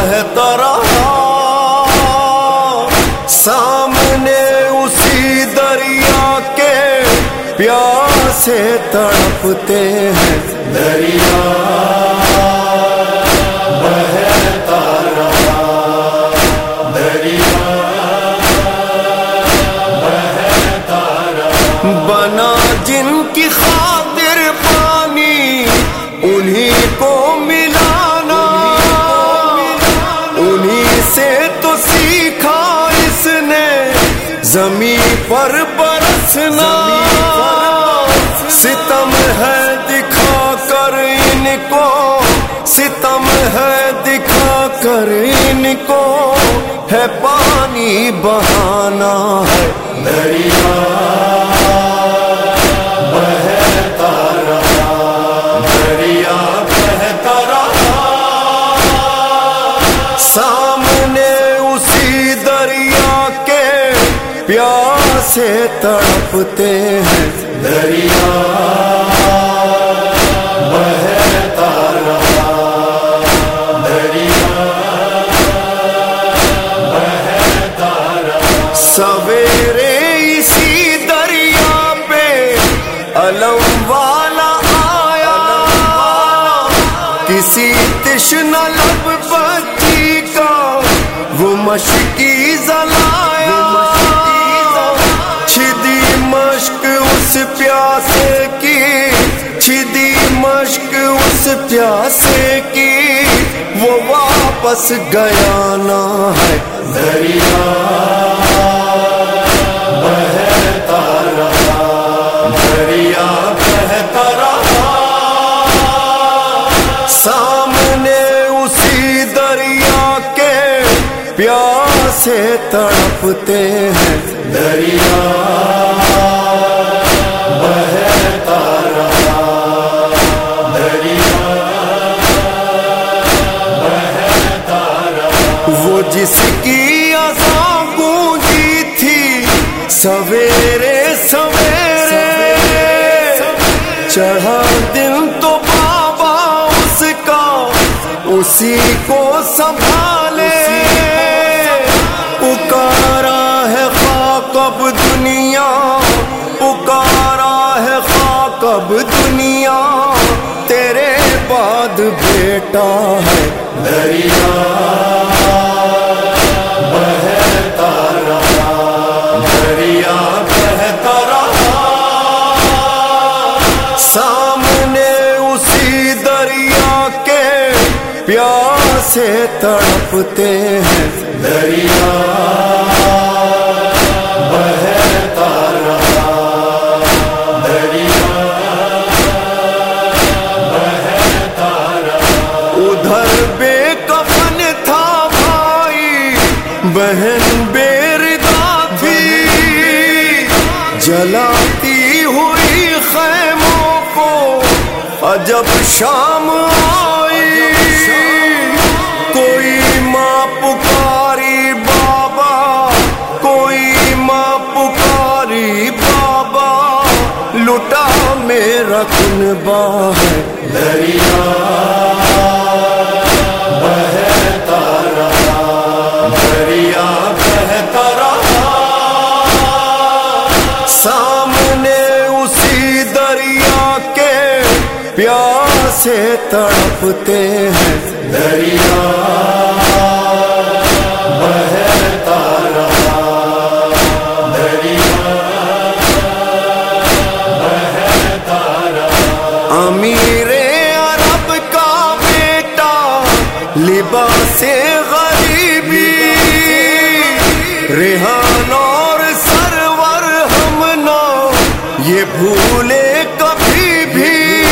کہتا رہا سامنے اسی دریا کے پیار سے تڑپتے ہیں۔ دریا زمین پر برسنا۔ ستم ہے دکھا کر ان کو۔ ستم ہے دکھا کر ان کو۔ ہے پانی بہانا ہے۔ دریا پیاسے تڑپتے ہیں۔ دریا بہتا رہا۔ دریا بہتا رہا۔ سویرے اسی دریا پہ علم والا آیا۔ کسی تشن لب بچی کا وہ مشکی زلایا اس پیاسے کی چھدی مشک اس پیاسے کی۔ وہ واپس گیا نہ ہے۔ دریا بہتا رہا۔ دریا سامنے اسی دریا کے پیاسے تڑپتے ہیں۔ دریا جس کی آسا گونجی تھی، سویرے سویرے۔ چڑھا دن تو بابا اس کا، اسی کو سنبھالے۔ پکارا ہے خاک اب دنیا پیاسے تڑپتے ہیں۔ دریا بہتا رہا۔ دریا بہتا رہا۔ ادھر بے کفن تھا بھائی، بہن بیردا تھی۔ جلاتی ہوئی خیموں کو عجب شام ماں پکاری بابا، کوئی ماں پکاری بابا، لٹا میرا کنبا ہے۔ دریا بہتا دریا سامنے اسی دریا کے پیاسے تڑپتے ہیں۔ دریا بھولے کبھی بھی۔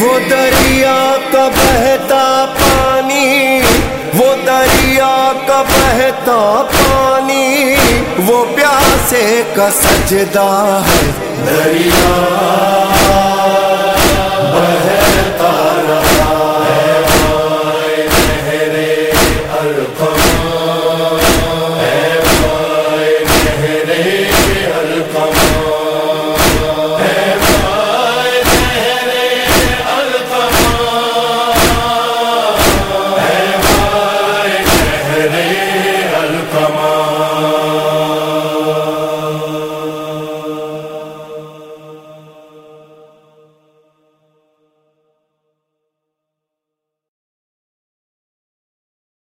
وہ دریا کا بہتا پانی، وہ دریا کا بہتا پانی، وہ پیاسے کا سجدہ ہے۔ دریا